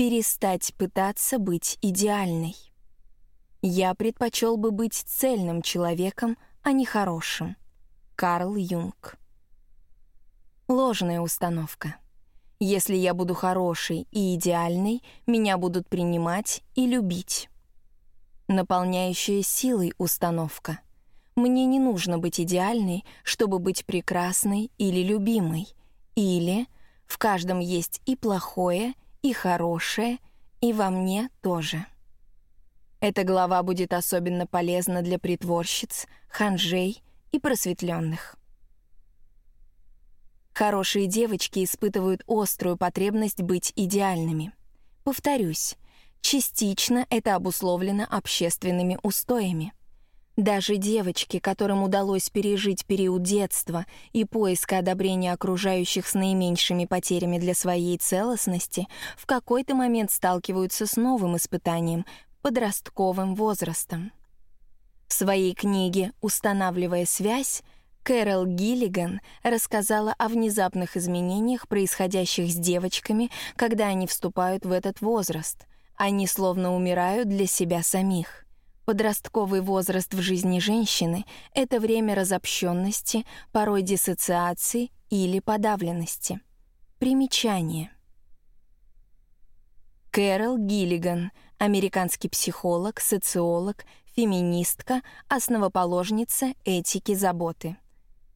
перестать пытаться быть идеальной. Я предпочел бы быть цельным человеком, а не хорошим. Карл Юнг. Ложная установка. Если я буду хорошей и идеальной, меня будут принимать и любить. Наполняющая силой установка. Мне не нужно быть идеальной, чтобы быть прекрасной или любимой. Или в каждом есть и плохое, и хорошее, и во мне тоже. Эта глава будет особенно полезна для притворщиц, ханжей и просветленных. Хорошие девочки испытывают острую потребность быть идеальными. Повторюсь, частично это обусловлено общественными устоями. Даже девочки, которым удалось пережить период детства и поиска одобрения окружающих с наименьшими потерями для своей целостности, в какой-то момент сталкиваются с новым испытанием — подростковым возрастом. В своей книге «Устанавливая связь» Кэрол Гиллиган рассказала о внезапных изменениях, происходящих с девочками, когда они вступают в этот возраст. Они словно умирают для себя самих. Подростковый возраст в жизни женщины — это время разобщенности, порой диссоциации или подавленности. Примечание. Кэрол Гиллиган, американский психолог, социолог, феминистка, основоположница этики заботы.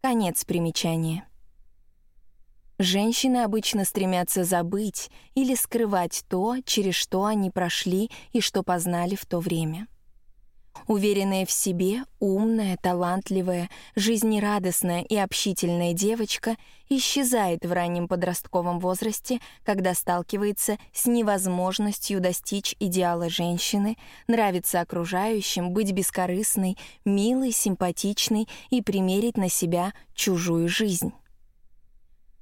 Конец примечания. Женщины обычно стремятся забыть или скрывать то, через что они прошли и что познали в то время. Уверенная в себе, умная, талантливая, жизнерадостная и общительная девочка исчезает в раннем подростковом возрасте, когда сталкивается с невозможностью достичь идеала женщины, нравится окружающим, быть бескорыстной, милой, симпатичной и примерить на себя чужую жизнь.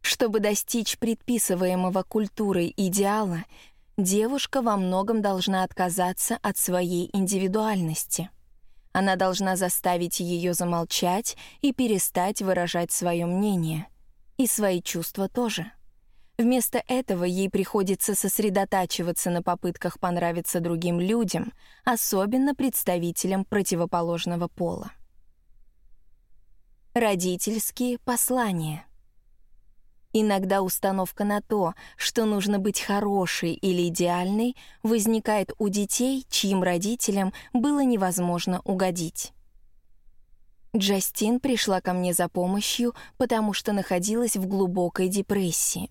Чтобы достичь предписываемого культурой идеала, девушка во многом должна отказаться от своей индивидуальности. Она должна заставить ее замолчать и перестать выражать свое мнение. И свои чувства тоже. Вместо этого ей приходится сосредотачиваться на попытках понравиться другим людям, особенно представителям противоположного пола. Родительские послания — Иногда установка на то, что нужно быть хорошей или идеальной, возникает у детей, чьим родителям было невозможно угодить. Джастин пришла ко мне за помощью, потому что находилась в глубокой депрессии.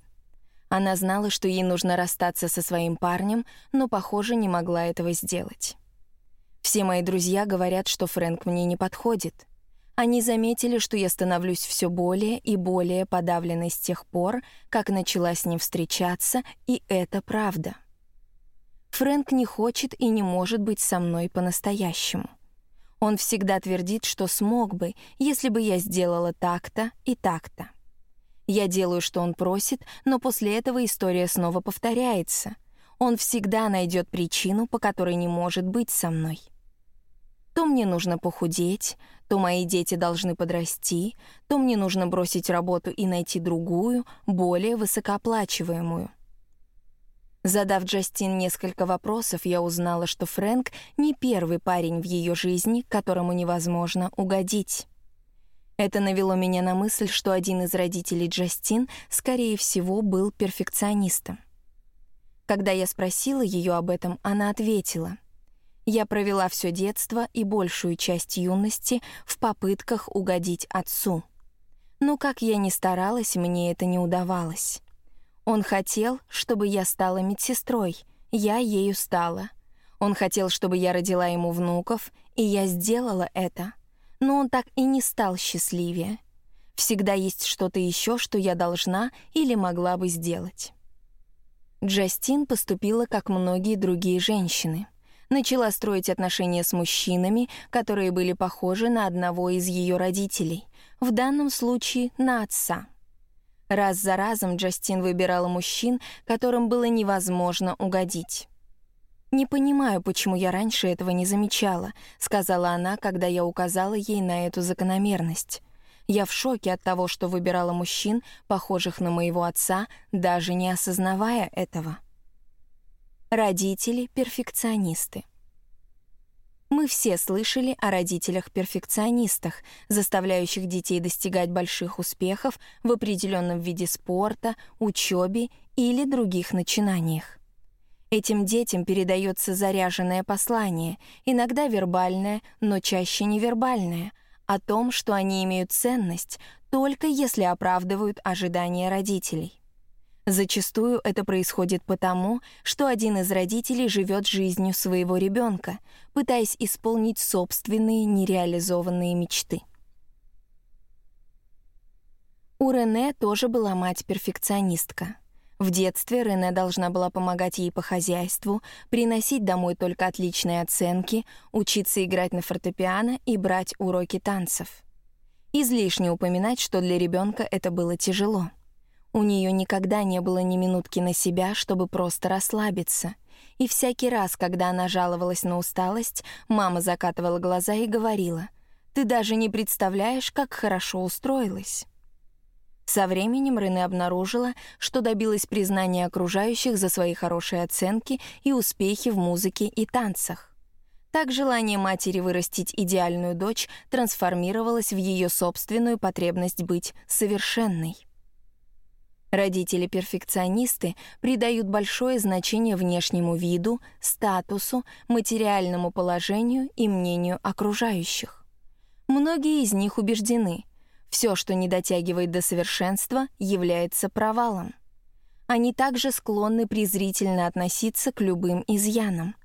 Она знала, что ей нужно расстаться со своим парнем, но, похоже, не могла этого сделать. Все мои друзья говорят, что Фрэнк мне не подходит — они заметили, что я становлюсь все более и более подавленной с тех пор, как начала с ним встречаться, и это правда. Фрэнк не хочет и не может быть со мной по-настоящему. Он всегда твердит, что смог бы, если бы я сделала так-то и так-то. Я делаю, что он просит, но после этого история снова повторяется. Он всегда найдет причину, по которой не может быть со мной. То мне нужно похудеть, то мои дети должны подрасти, то мне нужно бросить работу и найти другую, более высокооплачиваемую. Задав Джастин несколько вопросов, я узнала, что Фрэнк не первый парень в ее жизни, которому невозможно угодить. Это навело меня на мысль, что один из родителей Джастин, скорее всего, был перфекционистом. Когда я спросила ее об этом, она ответила — я провела все детство и большую часть юности в попытках угодить отцу. Но как я ни старалась, мне это не удавалось. Он хотел, чтобы я стала медсестрой, я ею стала. Он хотел, чтобы я родила ему внуков, и я сделала это. Но он так и не стал счастливее. Всегда есть что-то еще, что я должна или могла бы сделать. Джастин поступила, как многие другие женщины начала строить отношения с мужчинами, которые были похожи на одного из ее родителей, в данном случае на отца. Раз за разом Джастин выбирала мужчин, которым было невозможно угодить. «Не понимаю, почему я раньше этого не замечала», — сказала она, когда я указала ей на эту закономерность. Я в шоке от того, что выбирала мужчин, похожих на моего отца, даже не осознавая этого. Родители-перфекционисты. Мы все слышали о родителях-перфекционистах, заставляющих детей достигать больших успехов в определенном виде спорта, учебе или других начинаниях. Этим детям передается заряженное послание, иногда вербальное, но чаще невербальное, о том, что они имеют ценность только если оправдывают ожидания родителей. Зачастую это происходит потому, что один из родителей живет жизнью своего ребенка, пытаясь исполнить собственные нереализованные мечты. У Рене тоже была мать-перфекционистка. В детстве Рене должна была помогать ей по хозяйству, приносить домой только отличные оценки, учиться играть на фортепиано и брать уроки танцев. Излишне упоминать, что для ребенка это было тяжело — у нее никогда не было ни минутки на себя, чтобы просто расслабиться. И всякий раз, когда она жаловалась на усталость, мама закатывала глаза и говорила, «Ты даже не представляешь, как хорошо устроилась». Со временем Рене обнаружила, что добилась признания окружающих за свои хорошие оценки и успехи в музыке и танцах. Так желание матери вырастить идеальную дочь трансформировалось в ее собственную потребность быть совершенной. Родители-перфекционисты придают большое значение внешнему виду, статусу, материальному положению и мнению окружающих. Многие из них убеждены, все, что не дотягивает до совершенства, является провалом. Они также склонны презрительно относиться к любым изъянам,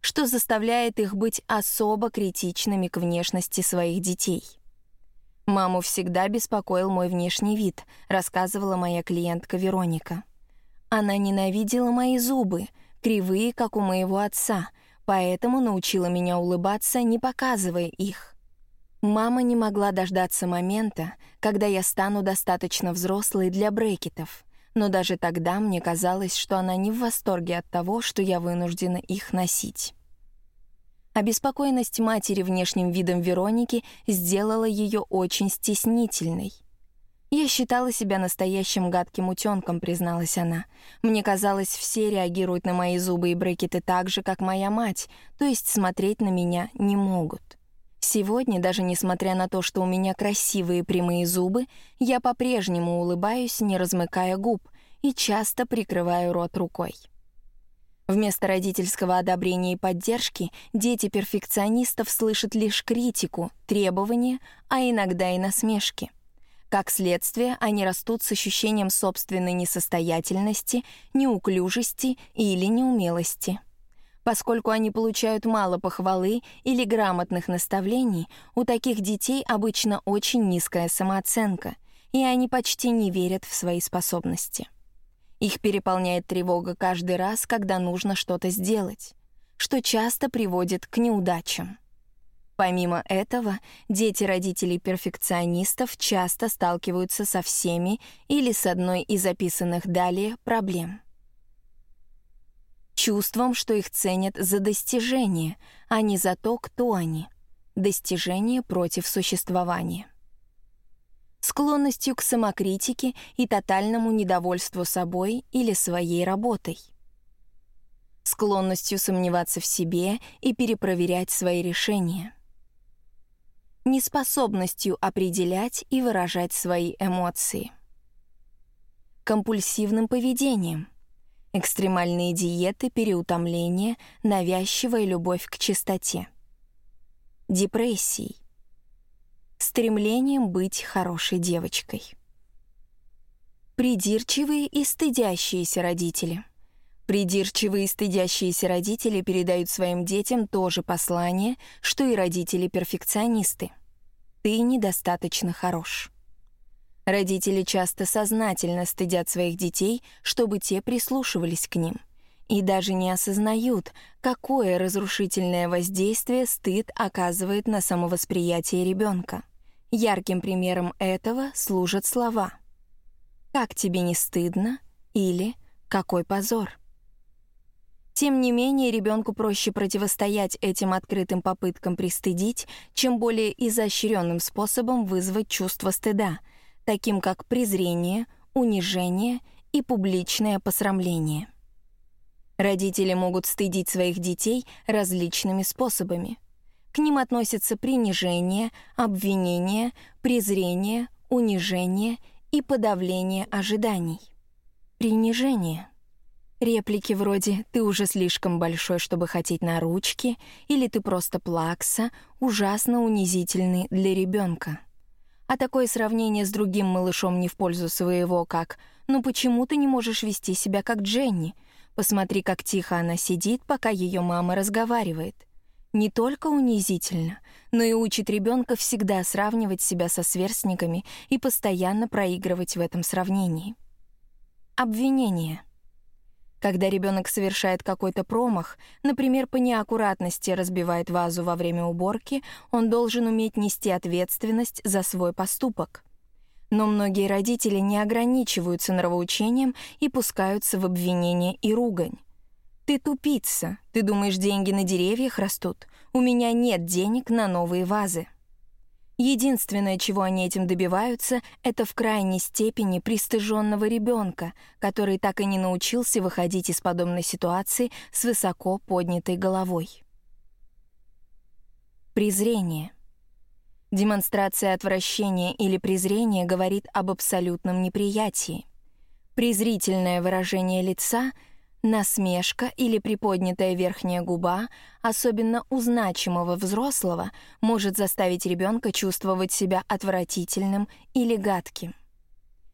что заставляет их быть особо критичными к внешности своих детей. «Маму всегда беспокоил мой внешний вид», — рассказывала моя клиентка Вероника. «Она ненавидела мои зубы, кривые, как у моего отца, поэтому научила меня улыбаться, не показывая их. Мама не могла дождаться момента, когда я стану достаточно взрослой для брекетов, но даже тогда мне казалось, что она не в восторге от того, что я вынуждена их носить. Обеспокоенность матери внешним видом Вероники сделала ее очень стеснительной. «Я считала себя настоящим гадким утенком», — призналась она. «Мне казалось, все реагируют на мои зубы и брекеты так же, как моя мать, то есть смотреть на меня не могут». Сегодня, даже несмотря на то, что у меня красивые прямые зубы, я по-прежнему улыбаюсь, не размыкая губ, и часто прикрываю рот рукой. Вместо родительского одобрения и поддержки дети перфекционистов слышат лишь критику, требования, а иногда и насмешки. Как следствие, они растут с ощущением собственной несостоятельности, неуклюжести или неумелости. Поскольку они получают мало похвалы или грамотных наставлений, у таких детей обычно очень низкая самооценка, и они почти не верят в свои способности. Их переполняет тревога каждый раз, когда нужно что-то сделать, что часто приводит к неудачам. Помимо этого, дети родителей-перфекционистов часто сталкиваются со всеми или с одной из описанных далее проблем. Чувством, что их ценят за достижения, а не за то, кто они. Достижение против существования склонностью к самокритике и тотальному недовольству собой или своей работой, склонностью сомневаться в себе и перепроверять свои решения, неспособностью определять и выражать свои эмоции, компульсивным поведением, экстремальные диеты, переутомление, навязчивая любовь к чистоте, депрессией, стремлением быть хорошей девочкой. Придирчивые и стыдящиеся родители. Придирчивые и стыдящиеся родители передают своим детям то же послание, что и родители-перфекционисты. Ты недостаточно хорош. Родители часто сознательно стыдят своих детей, чтобы те прислушивались к ним — и даже не осознают, какое разрушительное воздействие стыд оказывает на самовосприятие ребенка. Ярким примером этого служат слова «Как тебе не стыдно?» или «Какой позор?». Тем не менее, ребенку проще противостоять этим открытым попыткам пристыдить, чем более изощренным способом вызвать чувство стыда, таким как презрение, унижение и публичное посрамление. Родители могут стыдить своих детей различными способами. К ним относятся принижение, обвинение, презрение, унижение и подавление ожиданий. Принижение. Реплики вроде «ты уже слишком большой, чтобы хотеть на ручки» или «ты просто плакса» ужасно унизительны для ребенка. А такое сравнение с другим малышом не в пользу своего, как «ну почему ты не можешь вести себя как Дженни?» Посмотри, как тихо она сидит, пока ее мама разговаривает. Не только унизительно, но и учит ребенка всегда сравнивать себя со сверстниками и постоянно проигрывать в этом сравнении. Обвинение — когда ребенок совершает какой-то промах, например, по неаккуратности разбивает вазу во время уборки, он должен уметь нести ответственность за свой поступок. Но многие родители не ограничиваются нравоучением и пускаются в обвинения и ругань. «Ты тупица, ты думаешь, деньги на деревьях растут? У меня нет денег на новые вазы». Единственное, чего они этим добиваются, это в крайней степени пристыженного ребенка, который так и не научился выходить из подобной ситуации с высоко поднятой головой. Презрение. Демонстрация отвращения или презрения говорит об абсолютном неприятии. Презрительное выражение лица — Насмешка или приподнятая верхняя губа, особенно у значимого взрослого, может заставить ребенка чувствовать себя отвратительным или гадким.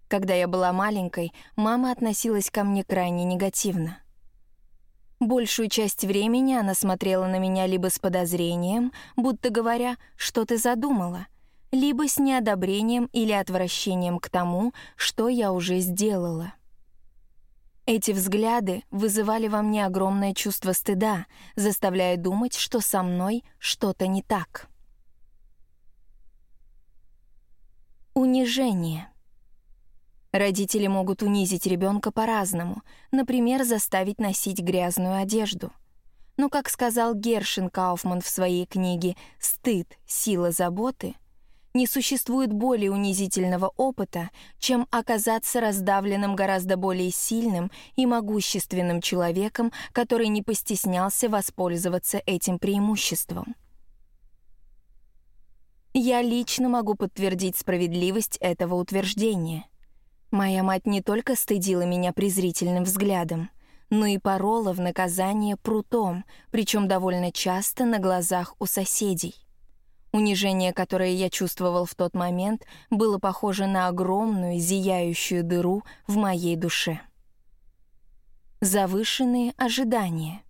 Когда я была маленькой, мама относилась ко мне крайне негативно. Большую часть времени она смотрела на меня либо с подозрением, будто говоря, что ты задумала, либо с неодобрением или отвращением к тому, что я уже сделала. Эти взгляды вызывали во мне огромное чувство стыда, заставляя думать, что со мной что-то не так. Унижение. Родители могут унизить ребенка по-разному, например, заставить носить грязную одежду. Но, как сказал Гершин Кауфман в своей книге «Стыд. Сила заботы», не существует более унизительного опыта, чем оказаться раздавленным гораздо более сильным и могущественным человеком, который не постеснялся воспользоваться этим преимуществом. Я лично могу подтвердить справедливость этого утверждения. Моя мать не только стыдила меня презрительным взглядом, но и порола в наказание прутом, причем довольно часто на глазах у соседей. Унижение, которое я чувствовал в тот момент, было похоже на огромную зияющую дыру в моей душе. Завышенные ожидания.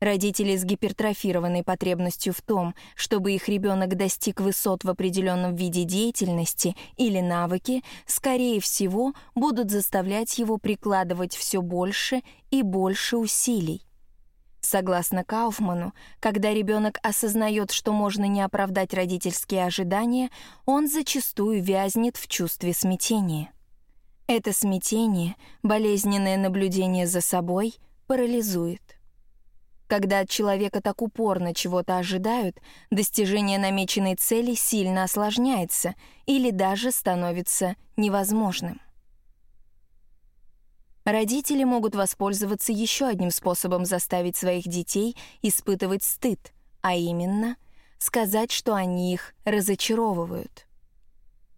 Родители с гипертрофированной потребностью в том, чтобы их ребенок достиг высот в определенном виде деятельности или навыки, скорее всего, будут заставлять его прикладывать все больше и больше усилий. Согласно Кауфману, когда ребенок осознает, что можно не оправдать родительские ожидания, он зачастую вязнет в чувстве смятения. Это смятение, болезненное наблюдение за собой, парализует. Когда от человека так упорно чего-то ожидают, достижение намеченной цели сильно осложняется или даже становится невозможным. Родители могут воспользоваться еще одним способом заставить своих детей испытывать стыд, а именно сказать, что они их разочаровывают.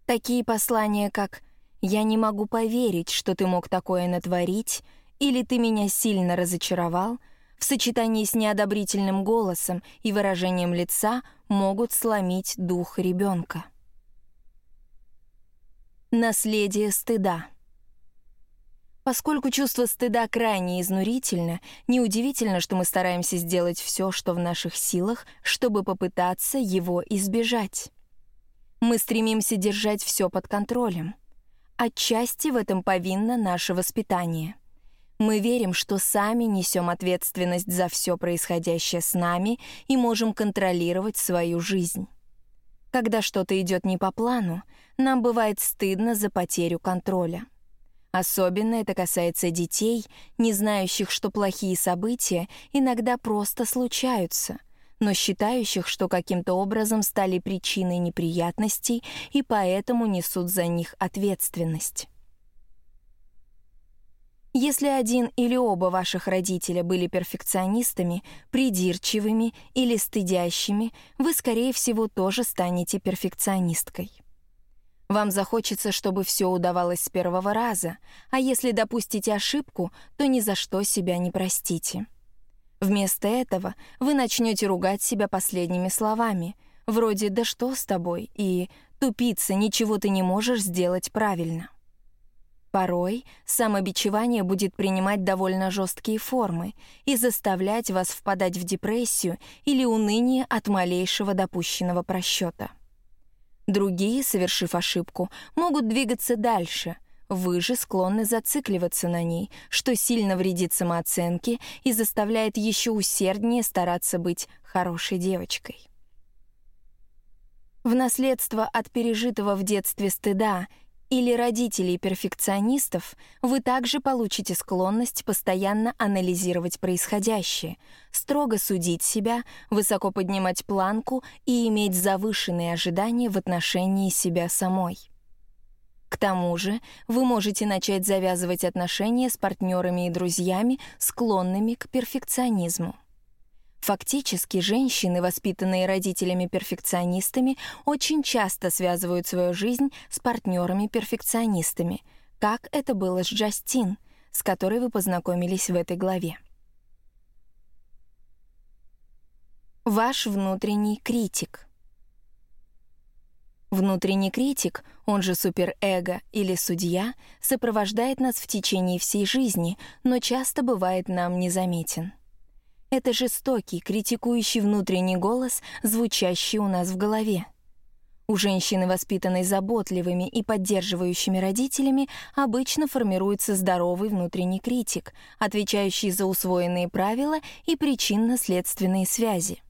Такие послания, как «Я не могу поверить, что ты мог такое натворить» или «Ты меня сильно разочаровал», в сочетании с неодобрительным голосом и выражением лица могут сломить дух ребенка. Наследие стыда — Поскольку чувство стыда крайне изнурительно, неудивительно, что мы стараемся сделать все, что в наших силах, чтобы попытаться его избежать. Мы стремимся держать все под контролем. Отчасти в этом повинно наше воспитание. Мы верим, что сами несем ответственность за все происходящее с нами и можем контролировать свою жизнь. Когда что-то идет не по плану, нам бывает стыдно за потерю контроля. Особенно это касается детей, не знающих, что плохие события иногда просто случаются, но считающих, что каким-то образом стали причиной неприятностей и поэтому несут за них ответственность. Если один или оба ваших родителя были перфекционистами, придирчивыми или стыдящими, вы, скорее всего, тоже станете перфекционисткой. Вам захочется, чтобы все удавалось с первого раза, а если допустите ошибку, то ни за что себя не простите. Вместо этого вы начнете ругать себя последними словами, вроде «да что с тобой?» и «тупица, ничего ты не можешь сделать правильно». Порой самобичевание будет принимать довольно жесткие формы и заставлять вас впадать в депрессию или уныние от малейшего допущенного просчета. Другие, совершив ошибку, могут двигаться дальше. Вы же склонны зацикливаться на ней, что сильно вредит самооценке и заставляет еще усерднее стараться быть хорошей девочкой. В наследство от пережитого в детстве стыда или родителей-перфекционистов, вы также получите склонность постоянно анализировать происходящее, строго судить себя, высоко поднимать планку и иметь завышенные ожидания в отношении себя самой. К тому же вы можете начать завязывать отношения с партнерами и друзьями, склонными к перфекционизму. Фактически, женщины, воспитанные родителями-перфекционистами, очень часто связывают свою жизнь с партнерами-перфекционистами, как это было с Джастин, с которой вы познакомились в этой главе. Ваш внутренний критик. Внутренний критик, он же суперэго или судья, сопровождает нас в течение всей жизни, но часто бывает нам незаметен. Это жестокий, критикующий внутренний голос, звучащий у нас в голове. У женщины, воспитанной заботливыми и поддерживающими родителями, обычно формируется здоровый внутренний критик, отвечающий за усвоенные правила и причинно-следственные связи.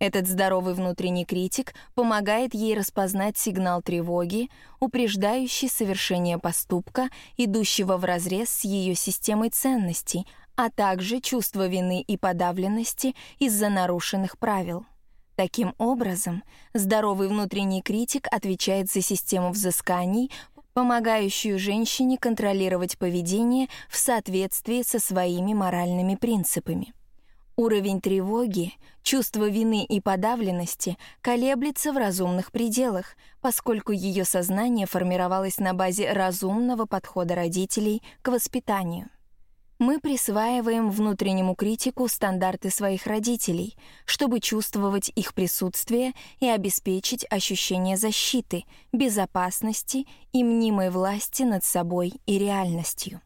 Этот здоровый внутренний критик помогает ей распознать сигнал тревоги, упреждающий совершение поступка, идущего вразрез с ее системой ценностей, а также чувство вины и подавленности из-за нарушенных правил. Таким образом, здоровый внутренний критик отвечает за систему взысканий, помогающую женщине контролировать поведение в соответствии со своими моральными принципами. Уровень тревоги, чувство вины и подавленности колеблется в разумных пределах, поскольку ее сознание формировалось на базе разумного подхода родителей к воспитанию. Мы присваиваем внутреннему критику стандарты своих родителей, чтобы чувствовать их присутствие и обеспечить ощущение защиты, безопасности и мнимой власти над собой и реальностью.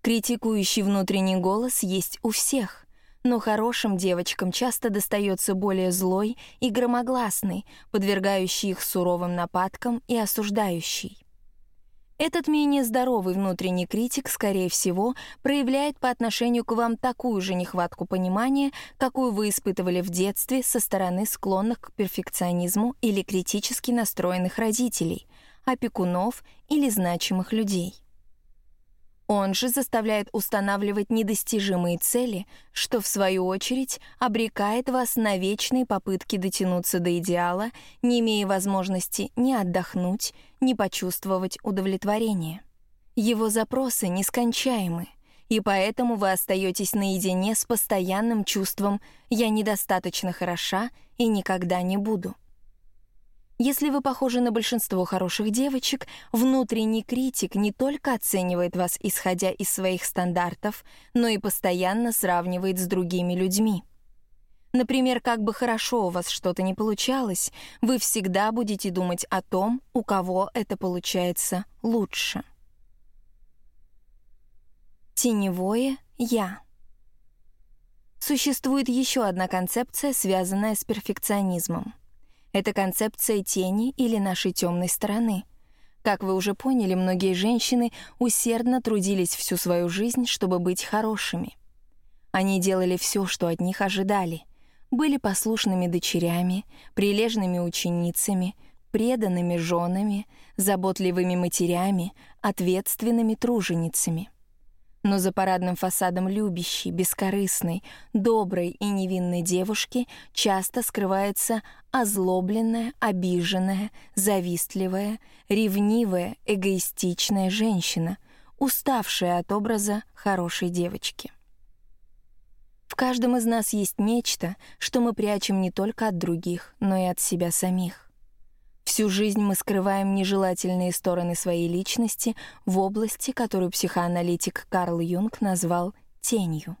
Критикующий внутренний голос есть у всех, но хорошим девочкам часто достается более злой и громогласный, подвергающий их суровым нападкам и осуждающий. Этот менее здоровый внутренний критик, скорее всего, проявляет по отношению к вам такую же нехватку понимания, какую вы испытывали в детстве со стороны склонных к перфекционизму или критически настроенных родителей, опекунов или значимых людей. Он же заставляет устанавливать недостижимые цели, что, в свою очередь, обрекает вас на вечные попытки дотянуться до идеала, не имея возможности ни отдохнуть, ни почувствовать удовлетворение. Его запросы нескончаемы, и поэтому вы остаетесь наедине с постоянным чувством «я недостаточно хороша и никогда не буду». Если вы похожи на большинство хороших девочек, внутренний критик не только оценивает вас, исходя из своих стандартов, но и постоянно сравнивает с другими людьми. Например, как бы хорошо у вас что-то не получалось, вы всегда будете думать о том, у кого это получается лучше. Теневое «я». Существует еще одна концепция, связанная с перфекционизмом — это концепция тени или нашей темной стороны. Как вы уже поняли, многие женщины усердно трудились всю свою жизнь, чтобы быть хорошими. Они делали все, что от них ожидали. Были послушными дочерями, прилежными ученицами, преданными женами, заботливыми матерями, ответственными труженицами — но за парадным фасадом любящей, бескорыстной, доброй и невинной девушки часто скрывается озлобленная, обиженная, завистливая, ревнивая, эгоистичная женщина, уставшая от образа хорошей девочки. В каждом из нас есть нечто, что мы прячем не только от других, но и от себя самих. Всю жизнь мы скрываем нежелательные стороны своей личности в области, которую психоаналитик Карл Юнг назвал «тенью».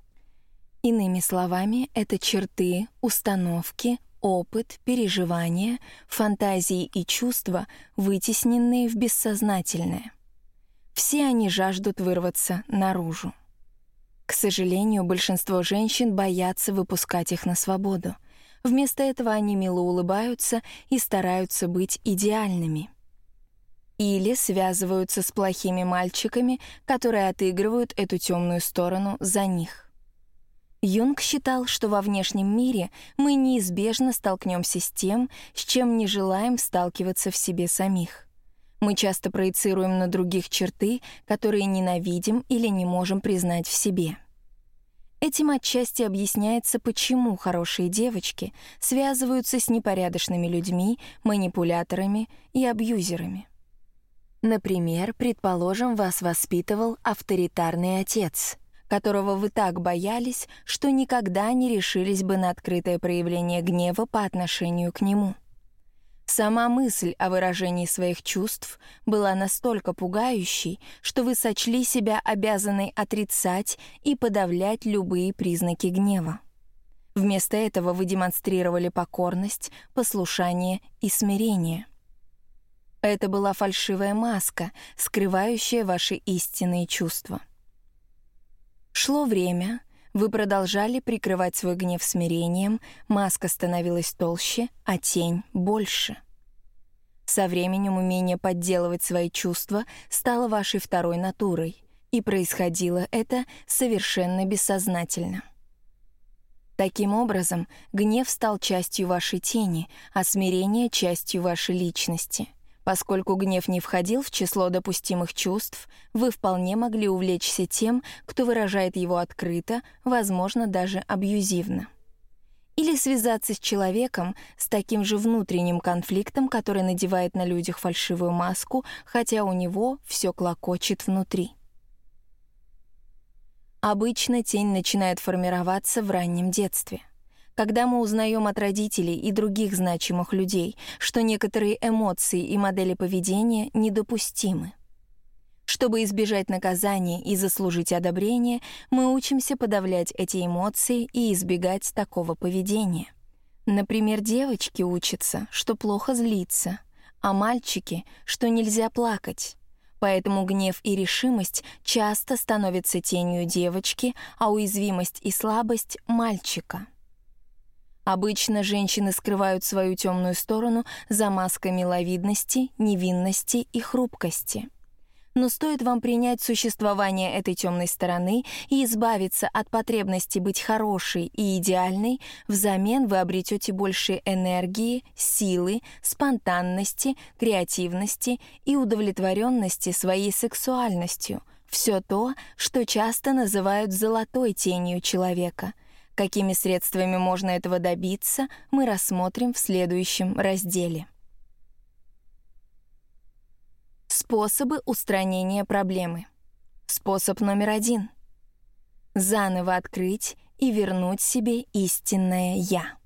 Иными словами, это черты, установки, опыт, переживания, фантазии и чувства, вытесненные в бессознательное. Все они жаждут вырваться наружу. К сожалению, большинство женщин боятся выпускать их на свободу. Вместо этого они мило улыбаются и стараются быть идеальными. Или связываются с плохими мальчиками, которые отыгрывают эту темную сторону за них. Юнг считал, что во внешнем мире мы неизбежно столкнемся с тем, с чем не желаем сталкиваться в себе самих. Мы часто проецируем на других черты, которые ненавидим или не можем признать в себе. Этим отчасти объясняется, почему хорошие девочки связываются с непорядочными людьми, манипуляторами и абьюзерами. Например, предположим, вас воспитывал авторитарный отец, которого вы так боялись, что никогда не решились бы на открытое проявление гнева по отношению к нему — Сама мысль о выражении своих чувств была настолько пугающей, что вы сочли себя обязанной отрицать и подавлять любые признаки гнева. Вместо этого вы демонстрировали покорность, послушание и смирение. Это была фальшивая маска, скрывающая ваши истинные чувства. Шло время, вы продолжали прикрывать свой гнев смирением, маска становилась толще, а тень — больше. Со временем умение подделывать свои чувства стало вашей второй натурой, и происходило это совершенно бессознательно. Таким образом, гнев стал частью вашей тени, а смирение — частью вашей личности — Поскольку гнев не входил в число допустимых чувств, вы вполне могли увлечься тем, кто выражает его открыто, возможно, даже абьюзивно. Или связаться с человеком с таким же внутренним конфликтом, который надевает на людях фальшивую маску, хотя у него все клокочет внутри. Обычно тень начинает формироваться в раннем детстве — когда мы узнаем от родителей и других значимых людей, что некоторые эмоции и модели поведения недопустимы. Чтобы избежать наказания и заслужить одобрение, мы учимся подавлять эти эмоции и избегать такого поведения. Например, девочки учатся, что плохо злиться, а мальчики, что нельзя плакать. Поэтому гнев и решимость часто становятся тенью девочки, а уязвимость и слабость — мальчика. Обычно женщины скрывают свою темную сторону за маской миловидности, невинности и хрупкости. Но стоит вам принять существование этой темной стороны и избавиться от потребности быть хорошей и идеальной, взамен вы обретете больше энергии, силы, спонтанности, креативности и удовлетворенности своей сексуальностью. Все то, что часто называют золотой тенью человека — Какими средствами можно этого добиться, мы рассмотрим в следующем разделе. Способы устранения проблемы. Способ номер один. Заново открыть и вернуть себе истинное «я».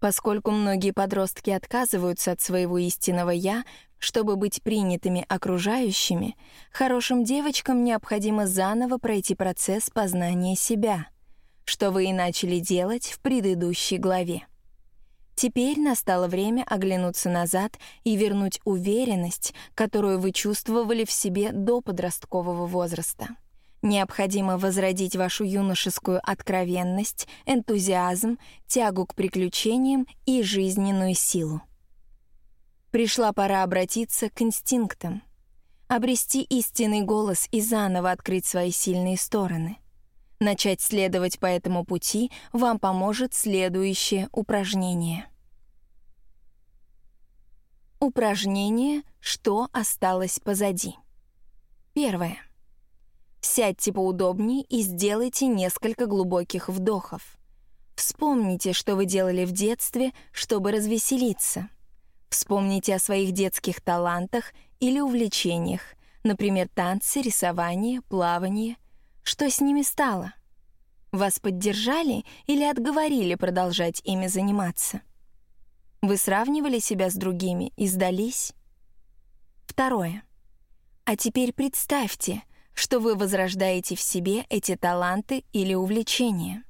Поскольку многие подростки отказываются от своего истинного «я», чтобы быть принятыми окружающими, хорошим девочкам необходимо заново пройти процесс познания себя — что вы и начали делать в предыдущей главе. Теперь настало время оглянуться назад и вернуть уверенность, которую вы чувствовали в себе до подросткового возраста. Необходимо возродить вашу юношескую откровенность, энтузиазм, тягу к приключениям и жизненную силу. Пришла пора обратиться к инстинктам, обрести истинный голос и заново открыть свои сильные стороны — Начать следовать по этому пути вам поможет следующее упражнение. Упражнение «Что осталось позади?» Первое. Сядьте поудобнее и сделайте несколько глубоких вдохов. Вспомните, что вы делали в детстве, чтобы развеселиться. Вспомните о своих детских талантах или увлечениях, Например, танцы, рисование, плавание. Что с ними стало? Вас поддержали или отговорили продолжать ими заниматься? Вы сравнивали себя с другими и сдались? Второе. А теперь представьте, что вы возрождаете в себе эти таланты или увлечения.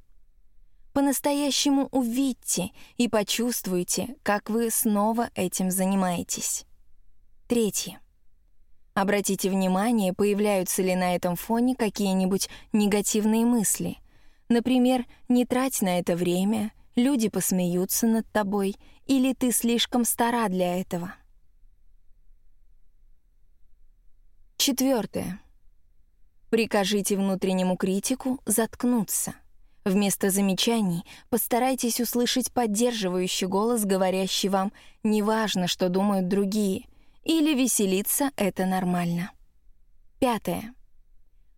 По-настоящему увидьте и почувствуйте, как вы снова этим занимаетесь. Третье. Обратите внимание, появляются ли на этом фоне какие-нибудь негативные мысли. Например, «не трать на это время», «люди посмеются над тобой» или «ты слишком стара для этого». Четвертое. Прикажите внутреннему критику заткнуться. Вместо замечаний постарайтесь услышать поддерживающий голос, говорящий вам «неважно, что думают другие», или «веселиться — это нормально». Пятое.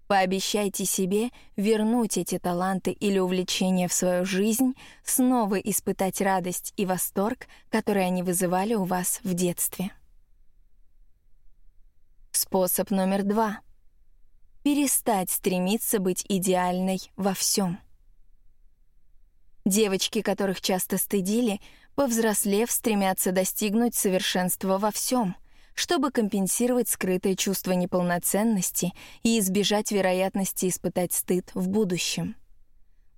Пообещайте себе вернуть эти таланты или увлечения в свою жизнь, снова испытать радость и восторг, которые они вызывали у вас в детстве. Способ номер два. Перестать стремиться быть идеальной во всем. Девочки, которых часто стыдили, повзрослев, стремятся достигнуть совершенства во всем, чтобы компенсировать скрытое чувство неполноценности и избежать вероятности испытать стыд в будущем.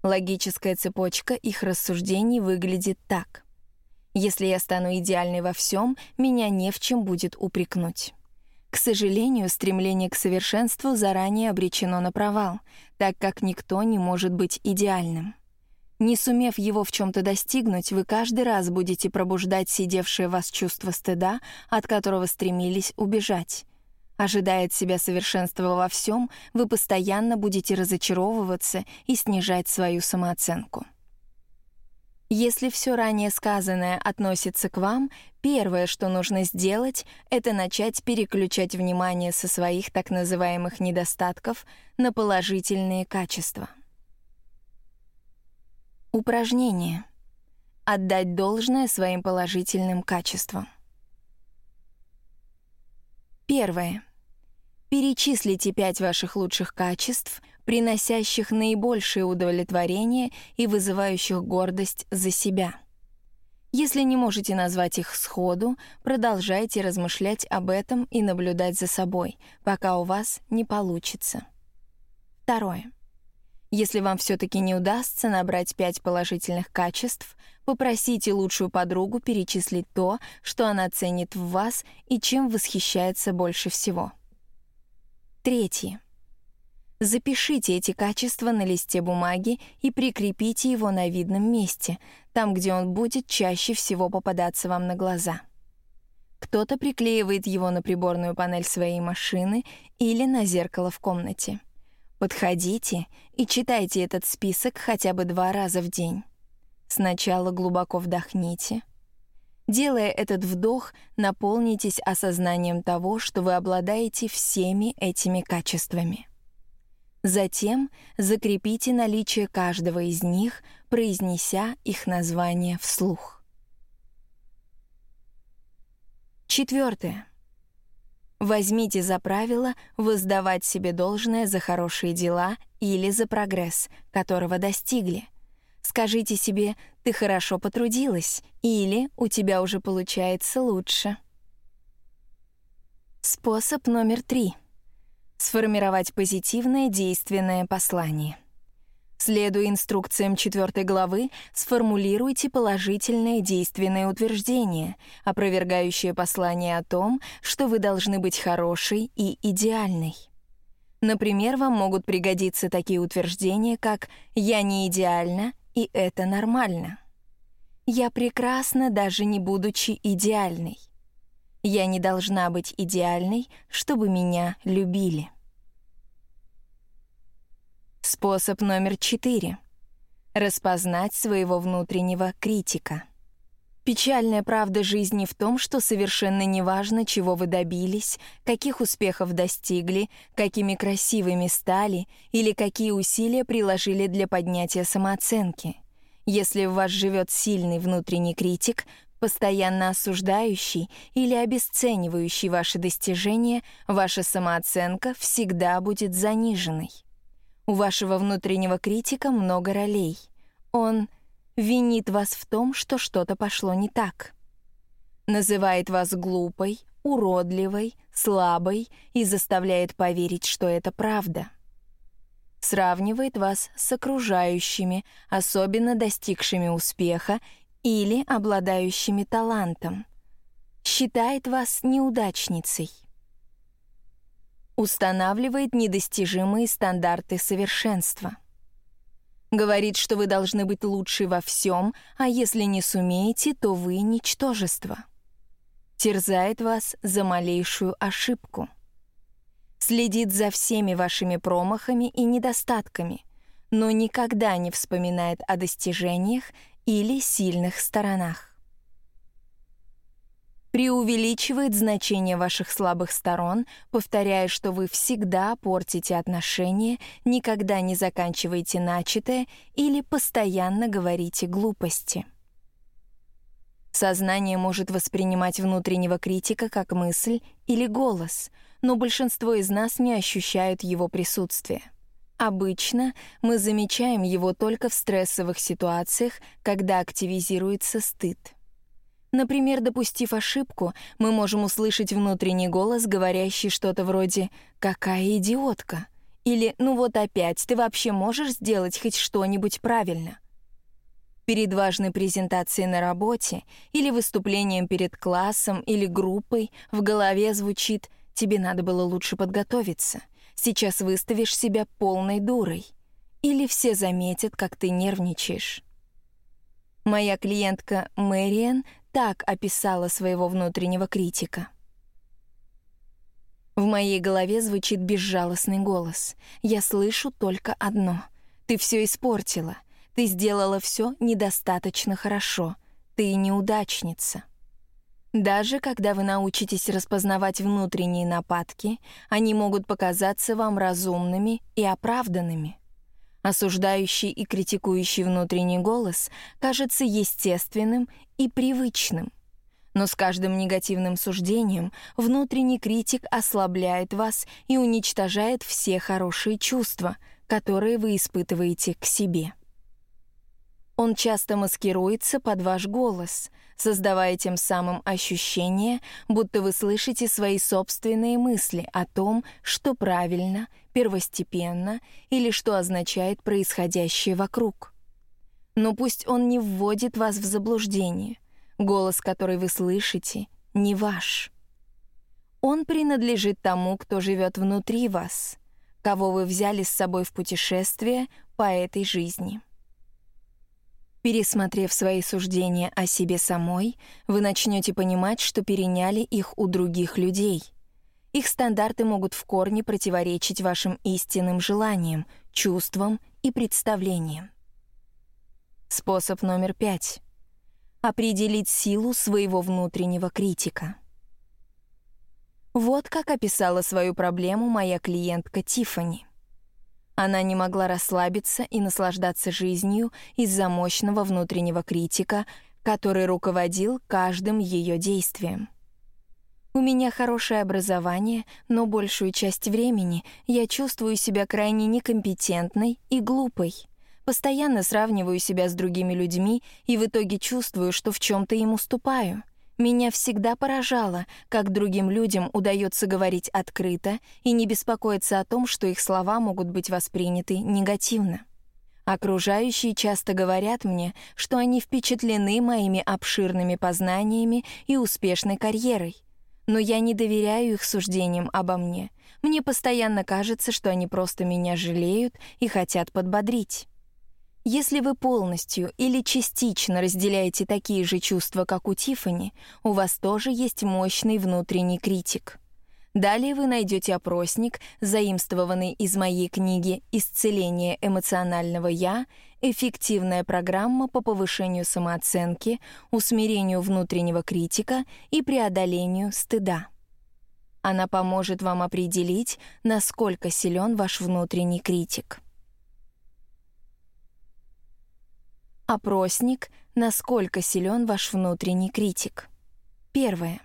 Логическая цепочка их рассуждений выглядит так. Если я стану идеальной во всем, меня не в чем будет упрекнуть. К сожалению, стремление к совершенству заранее обречено на провал, так как никто не может быть идеальным. Не сумев его в чем то достигнуть, вы каждый раз будете пробуждать сидевшее вас чувство стыда, от которого стремились убежать. Ожидая от себя совершенства во всем, вы постоянно будете разочаровываться и снижать свою самооценку. Если все ранее сказанное относится к вам, первое, что нужно сделать, это начать переключать внимание со своих так называемых недостатков на положительные качества. Упражнение. Отдать должное своим положительным качествам. Первое. Перечислите пять ваших лучших качеств, приносящих наибольшее удовлетворение и вызывающих гордость за себя. Если не можете назвать их сходу, продолжайте размышлять об этом и наблюдать за собой, пока у вас не получится. Второе. Если вам все таки не удастся набрать пять положительных качеств, попросите лучшую подругу перечислить то, что она ценит в вас и чем восхищается больше всего. Третье. Запишите эти качества на листе бумаги и прикрепите его на видном месте, там, где он будет чаще всего попадаться вам на глаза. Кто-то приклеивает его на приборную панель своей машины или на зеркало в комнате. Подходите и читайте этот список хотя бы два раза в день. Сначала глубоко вдохните. Делая этот вдох, наполнитесь осознанием того, что вы обладаете всеми этими качествами. Затем закрепите наличие каждого из них, произнеся их название вслух. Четвертое. Возьмите за правило воздавать себе должное за хорошие дела или за прогресс, которого достигли. Скажите себе «ты хорошо потрудилась» или «у тебя уже получается лучше». Способ номер три — Сформировать позитивное действенное послание. Следуя инструкциям четвертой главы, сформулируйте положительное действенное утверждение, опровергающее послание о том, что вы должны быть хорошей и идеальной. Например, вам могут пригодиться такие утверждения, как «я не идеальна, и это нормально». «Я прекрасна, даже не будучи идеальной». Я не должна быть идеальной, чтобы меня любили. Способ номер четыре. Распознать своего внутреннего критика. Печальная правда жизни в том, что совершенно неважно, чего вы добились, каких успехов достигли, какими красивыми стали или какие усилия приложили для поднятия самооценки. Если в вас живет сильный внутренний критик, постоянно осуждающий или обесценивающий ваши достижения, ваша самооценка всегда будет заниженной. У вашего внутреннего критика много ролей. Он винит вас в том, что что-то пошло не так. Называет вас глупой, уродливой, слабой и заставляет поверить, что это правда. Сравнивает вас с окружающими, особенно достигшими успеха или обладающими талантом. Считает вас неудачницей. Устанавливает недостижимые стандарты совершенства. Говорит, что вы должны быть лучше во всем, а если не сумеете, то вы — ничтожество. Терзает вас за малейшую ошибку. Следит за всеми вашими промахами и недостатками, но никогда не вспоминает о достижениях или сильных сторонах. Преувеличивает значение ваших слабых сторон, повторяя, что вы всегда портите отношения, никогда не заканчиваете начатое или постоянно говорите глупости. Сознание может воспринимать внутреннего критика как мысль или голос, но большинство из нас не ощущают его присутствия. Обычно мы замечаем его только в стрессовых ситуациях, когда активизируется стыд. Например, допустив ошибку, мы можем услышать внутренний голос, говорящий что-то вроде «какая идиотка» или «ну вот опять, ты вообще можешь сделать хоть что-нибудь правильно». Перед важной презентацией на работе или выступлением перед классом или группой в голове звучит «тебе надо было лучше подготовиться», Сейчас выставишь себя полной дурой. Или все заметят, как ты нервничаешь. Моя клиентка Мэриан так описала своего внутреннего критика. В моей голове звучит безжалостный голос. Я слышу только одно. Ты все испортила. Ты сделала все недостаточно хорошо. Ты неудачница. Даже когда вы научитесь распознавать внутренние нападки, они могут показаться вам разумными и оправданными. Осуждающий и критикующий внутренний голос кажется естественным и привычным. Но с каждым негативным суждением внутренний критик ослабляет вас и уничтожает все хорошие чувства, которые вы испытываете к себе. Он часто маскируется под ваш голос, создавая тем самым ощущение, будто вы слышите свои собственные мысли о том, что правильно, первостепенно или что означает происходящее вокруг. Но пусть он не вводит вас в заблуждение. Голос, который вы слышите, не ваш. Он принадлежит тому, кто живет внутри вас, кого вы взяли с собой в путешествие по этой жизни. Пересмотрев свои суждения о себе самой, вы начнете понимать, что переняли их у других людей. Их стандарты могут в корне противоречить вашим истинным желаниям, чувствам и представлениям. Способ номер пять. Определить силу своего внутреннего критика. Вот как описала свою проблему моя клиентка Тиффани. Она не могла расслабиться и наслаждаться жизнью из-за мощного внутреннего критика, который руководил каждым ее действием. У меня хорошее образование, но большую часть времени я чувствую себя крайне некомпетентной и глупой. Постоянно сравниваю себя с другими людьми и в итоге чувствую, что в чем то им уступаю. Меня всегда поражало, как другим людям удается говорить открыто и не беспокоиться о том, что их слова могут быть восприняты негативно. Окружающие часто говорят мне, что они впечатлены моими обширными познаниями и успешной карьерой. Но я не доверяю их суждениям обо мне. Мне постоянно кажется, что они просто меня жалеют и хотят подбодрить. Если вы полностью или частично разделяете такие же чувства, как у Тифани, у вас тоже есть мощный внутренний критик. Далее вы найдете опросник, заимствованный из моей книги «Исцеление эмоционального я. Эффективная программа по повышению самооценки, усмирению внутреннего критика и преодолению стыда». Она поможет вам определить, насколько силен ваш внутренний критик. Опросник «Насколько силен ваш внутренний критик?» Первое.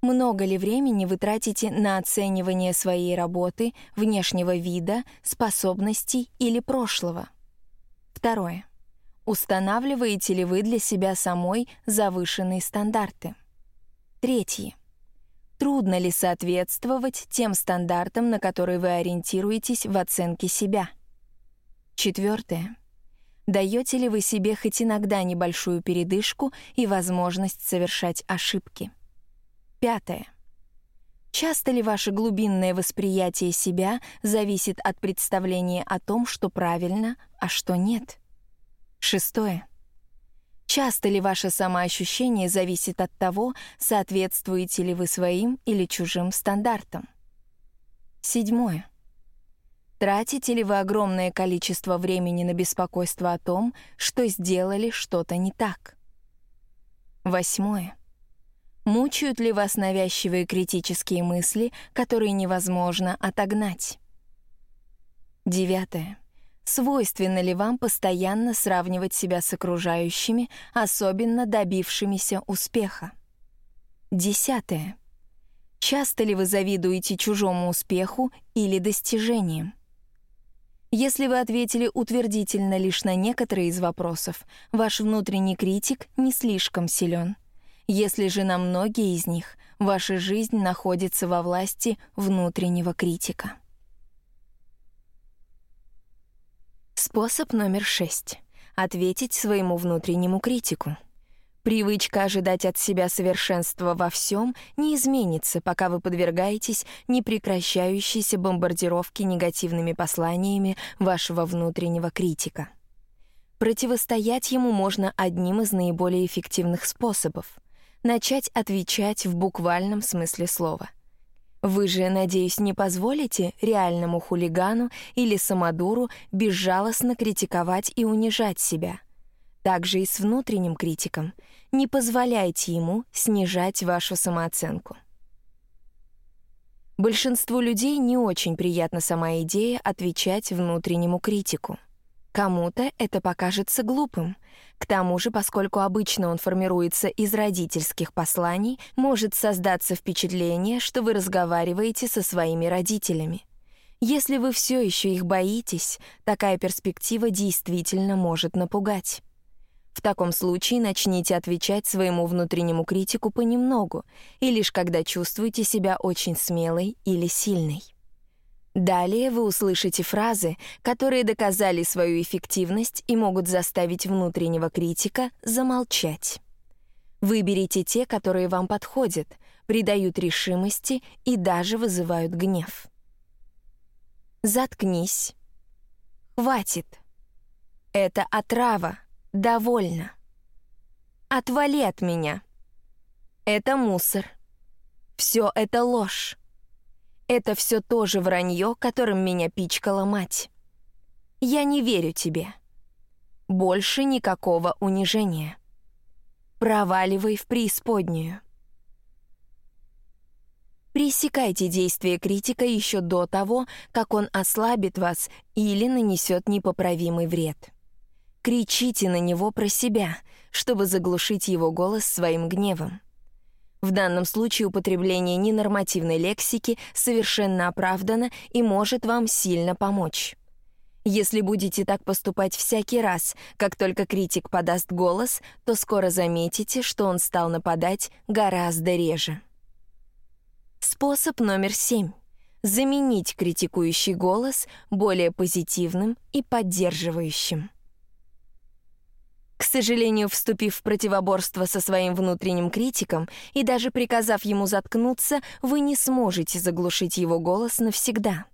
Много ли времени вы тратите на оценивание своей работы, внешнего вида, способностей или прошлого? Второе. Устанавливаете ли вы для себя самой завышенные стандарты? Третье. Трудно ли соответствовать тем стандартам, на которые вы ориентируетесь в оценке себя? Четвертое. Даете ли вы себе хоть иногда небольшую передышку и возможность совершать ошибки? Пятое. Часто ли ваше глубинное восприятие себя зависит от представления о том, что правильно, а что нет? Шестое. Часто ли ваше самоощущение зависит от того, соответствуете ли вы своим или чужим стандартам? Седьмое. Тратите ли вы огромное количество времени на беспокойство о том, что сделали что-то не так? Восьмое. Мучают ли вас навязчивые критические мысли, которые невозможно отогнать? Девятое. Свойственно ли вам постоянно сравнивать себя с окружающими, особенно добившимися успеха? Десятое. Часто ли вы завидуете чужому успеху или достижениям? Если вы ответили утвердительно лишь на некоторые из вопросов, ваш внутренний критик не слишком силен. Если же на многие из них ваша жизнь находится во власти внутреннего критика. Способ номер шесть. Ответить своему внутреннему критику. Привычка ожидать от себя совершенства во всем не изменится, пока вы подвергаетесь непрекращающейся бомбардировке негативными посланиями вашего внутреннего критика. Противостоять ему можно одним из наиболее эффективных способов — начать отвечать в буквальном смысле слова. Вы же, надеюсь, не позволите реальному хулигану или самодуру безжалостно критиковать и унижать себя. Также и с внутренним критиком. Не позволяйте ему снижать вашу самооценку. Большинству людей не очень приятна сама идея отвечать внутреннему критику. Кому-то это покажется глупым — к тому же, поскольку обычно он формируется из родительских посланий, может создаться впечатление, что вы разговариваете со своими родителями. Если вы все еще их боитесь, такая перспектива действительно может напугать. В таком случае начните отвечать своему внутреннему критику понемногу и лишь когда чувствуете себя очень смелой или сильной. Далее вы услышите фразы, которые доказали свою эффективность и могут заставить внутреннего критика замолчать. Выберите те, которые вам подходят, придают решимости и даже вызывают гнев. Заткнись. Хватит. Это отрава. Довольно. Отвали от меня. Это мусор. Все это ложь. Это все тоже вранье, которым меня пичкала мать. Я не верю тебе. Больше никакого унижения. Проваливай в преисподнюю. Пресекайте действие критика еще до того, как он ослабит вас или нанесет непоправимый вред. Кричите на него про себя, чтобы заглушить его голос своим гневом. В данном случае употребление ненормативной лексики совершенно оправдано и может вам сильно помочь. Если будете так поступать всякий раз, как только критик подаст голос, то скоро заметите, что он стал нападать гораздо реже. Способ номер семь. Заменить критикующий голос более позитивным и поддерживающим. К сожалению, вступив в противоборство со своим внутренним критиком и даже приказав ему заткнуться, вы не сможете заглушить его голос навсегда.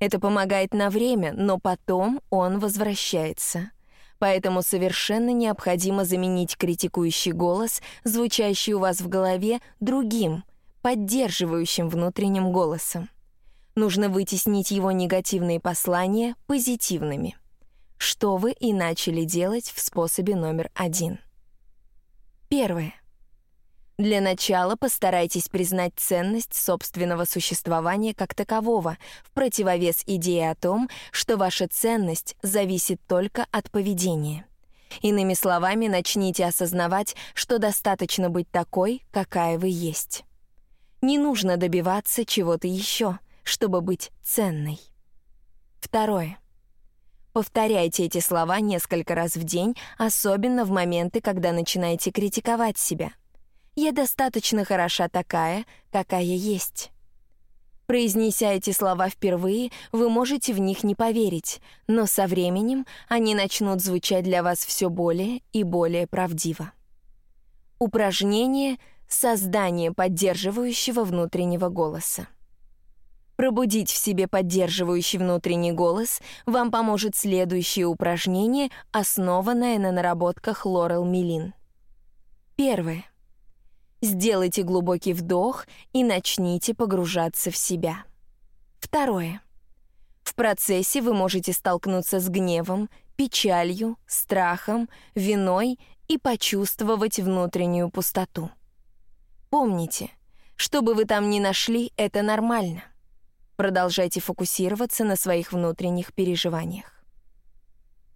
Это помогает на время, но потом он возвращается. Поэтому совершенно необходимо заменить критикующий голос, звучащий у вас в голове, другим, поддерживающим внутренним голосом. Нужно вытеснить его негативные послания позитивными что вы и начали делать в способе номер один. Первое. Для начала постарайтесь признать ценность собственного существования как такового, в противовес идее о том, что ваша ценность зависит только от поведения. Иными словами, начните осознавать, что достаточно быть такой, какая вы есть. Не нужно добиваться чего-то еще, чтобы быть ценной. Второе. Повторяйте эти слова несколько раз в день, особенно в моменты, когда начинаете критиковать себя. «Я достаточно хороша такая, какая есть». Произнеся эти слова впервые, вы можете в них не поверить, но со временем они начнут звучать для вас все более и более правдиво. Упражнение «Создание поддерживающего внутреннего голоса». Пробудить в себе поддерживающий внутренний голос вам поможет следующее упражнение, основанное на наработках Лорел Милин. Первое. Сделайте глубокий вдох и начните погружаться в себя. Второе. В процессе вы можете столкнуться с гневом, печалью, страхом, виной и почувствовать внутреннюю пустоту. Помните, что бы вы там ни нашли, это нормально. Продолжайте фокусироваться на своих внутренних переживаниях.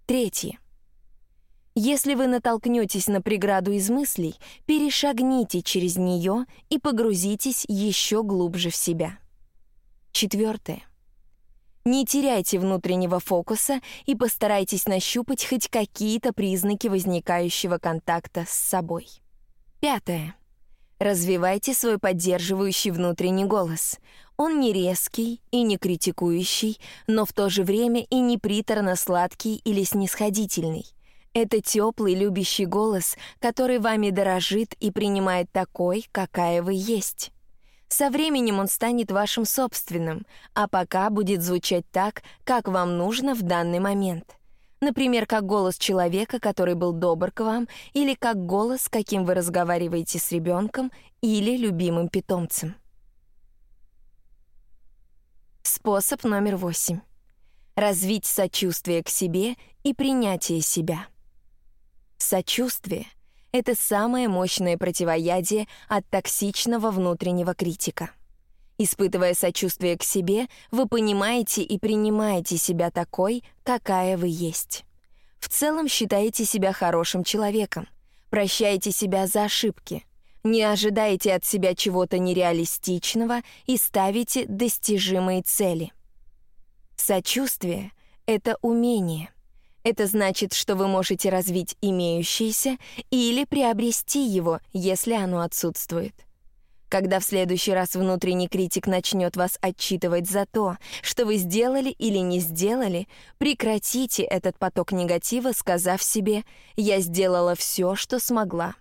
Третье. Если вы натолкнетесь на преграду из мыслей, перешагните через нее и погрузитесь еще глубже в себя. Четвертое. Не теряйте внутреннего фокуса и постарайтесь нащупать хоть какие-то признаки возникающего контакта с собой. Пятое. Развивайте свой поддерживающий внутренний голос. Он не резкий и не критикующий, но в то же время и не приторно-сладкий или снисходительный — это теплый, любящий голос, который вами дорожит и принимает такой, какая вы есть. Со временем он станет вашим собственным, а пока будет звучать так, как вам нужно в данный момент. Например, как голос человека, который был добр к вам, или как голос, каким вы разговариваете с ребенком или любимым питомцем. Способ номер восемь. Развить сочувствие к себе и принятие себя. Сочувствие — это самое мощное противоядие от токсичного внутреннего критика. Испытывая сочувствие к себе, вы понимаете и принимаете себя такой, какая вы есть. В целом считаете себя хорошим человеком, прощаете себя за ошибки, не ожидаете от себя чего-то нереалистичного и ставите достижимые цели. Сочувствие — это умение — это значит, что вы можете развить имеющееся или приобрести его, если оно отсутствует. Когда в следующий раз внутренний критик начнет вас отчитывать за то, что вы сделали или не сделали, прекратите этот поток негатива, сказав себе «я сделала все, что смогла».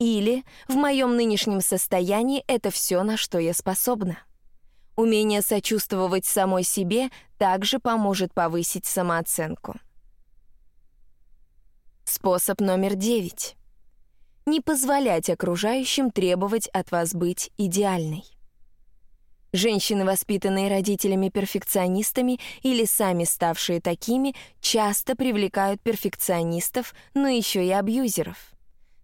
Или «в моем нынешнем состоянии это все, на что я способна». Умение сочувствовать самой себе также поможет повысить самооценку. Способ номер девять. Не позволять окружающим требовать от вас быть идеальной. Женщины, воспитанные родителями-перфекционистами или сами ставшие такими, часто привлекают перфекционистов, но еще и абьюзеров.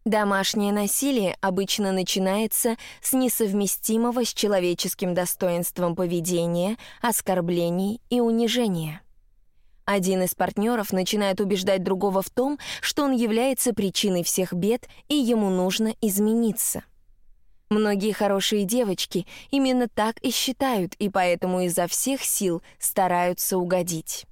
Домашнее насилие обычно начинается с несовместимого с человеческим достоинством поведения, оскорблений и унижения. Один из партнеров начинает убеждать другого в том, что он является причиной всех бед и ему нужно измениться. Многие хорошие девочки именно так и считают, и поэтому изо всех сил стараются угодить.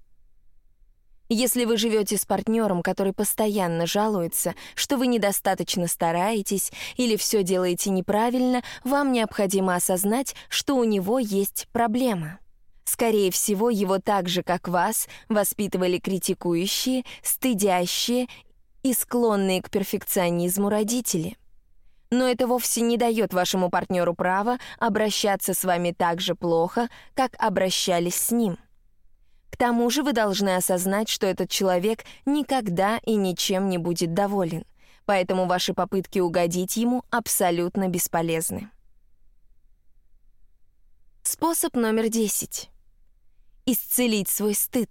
Если вы живете с партнером, который постоянно жалуется, что вы недостаточно стараетесь или все делаете неправильно, вам необходимо осознать, что у него есть проблема — Скорее всего, его так же, как вас, воспитывали критикующие, стыдящие и склонные к перфекционизму родители. Но это вовсе не дает вашему партнеру права обращаться с вами так же плохо, как обращались с ним. К тому же вы должны осознать, что этот человек никогда и ничем не будет доволен, поэтому ваши попытки угодить ему абсолютно бесполезны. Способ номер 10 исцелить свой стыд.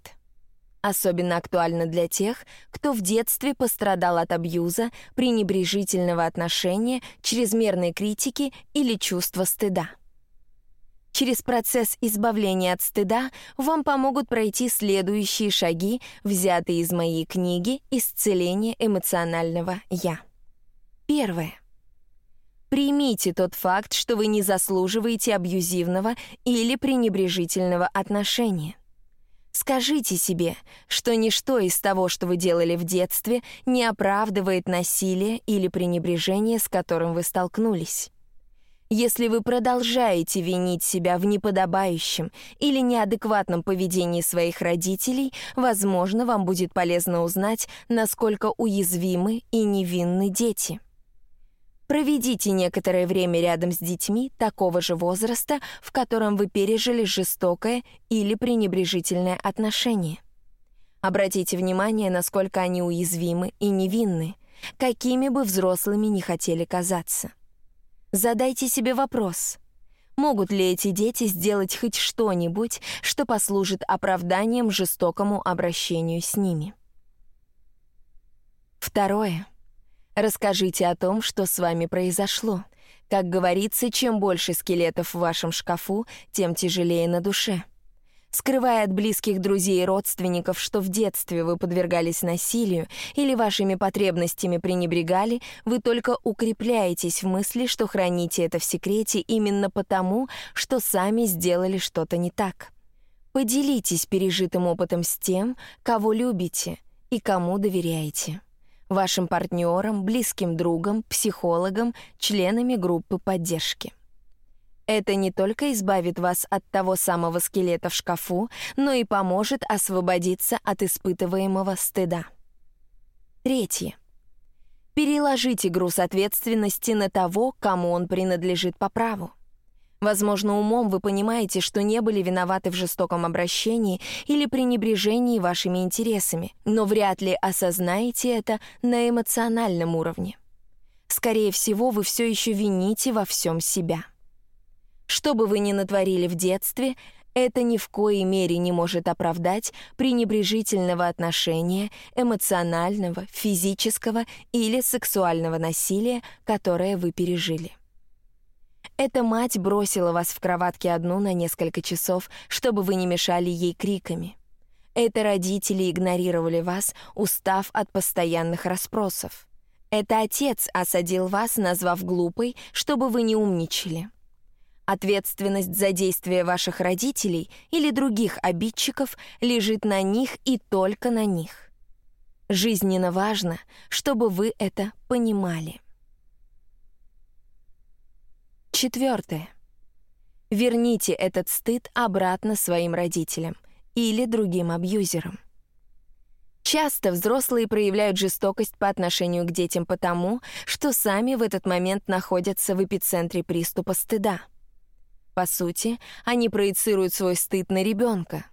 Особенно актуально для тех, кто в детстве пострадал от абьюза, пренебрежительного отношения, чрезмерной критики или чувства стыда. Через процесс избавления от стыда вам помогут пройти следующие шаги, взятые из моей книги «Исцеление эмоционального я». Первое. Примите тот факт, что вы не заслуживаете абьюзивного или пренебрежительного отношения. Скажите себе, что ничто из того, что вы делали в детстве, не оправдывает насилие или пренебрежение, с которым вы столкнулись. Если вы продолжаете винить себя в неподобающем или неадекватном поведении своих родителей, возможно, вам будет полезно узнать, насколько уязвимы и невинны дети. Проведите некоторое время рядом с детьми такого же возраста, в котором вы пережили жестокое или пренебрежительное отношение. Обратите внимание, насколько они уязвимы и невинны, какими бы взрослыми не хотели казаться. Задайте себе вопрос. Могут ли эти дети сделать хоть что-нибудь, что послужит оправданием жестокому обращению с ними? Второе. Расскажите о том, что с вами произошло. Как говорится, чем больше скелетов в вашем шкафу, тем тяжелее на душе. Скрывая от близких друзей и родственников, что в детстве вы подвергались насилию или вашими потребностями пренебрегали, вы только укрепляетесь в мысли, что храните это в секрете именно потому, что сами сделали что-то не так. Поделитесь пережитым опытом с тем, кого любите и кому доверяете вашим партнером, близким другом, психологом, членами группы поддержки. Это не только избавит вас от того самого скелета в шкафу, но и поможет освободиться от испытываемого стыда. Третье. Переложите груз ответственности на того, кому он принадлежит по праву. Возможно, умом вы понимаете, что не были виноваты в жестоком обращении или пренебрежении вашими интересами, но вряд ли осознаете это на эмоциональном уровне. Скорее всего, вы все еще вините во всем себя. Что бы вы ни натворили в детстве, это ни в коей мере не может оправдать пренебрежительного отношения, эмоционального, физического или сексуального насилия, которое вы пережили. Эта мать бросила вас в кроватке одну на несколько часов, чтобы вы не мешали ей криками. Это родители игнорировали вас, устав от постоянных расспросов. Это отец осадил вас, назвав глупой, чтобы вы не умничали. Ответственность за действия ваших родителей или других обидчиков лежит на них и только на них. Жизненно важно, чтобы вы это понимали. Четвертое. Верните этот стыд обратно своим родителям или другим абьюзерам. Часто взрослые проявляют жестокость по отношению к детям потому, что сами в этот момент находятся в эпицентре приступа стыда. По сути, они проецируют свой стыд на ребенка.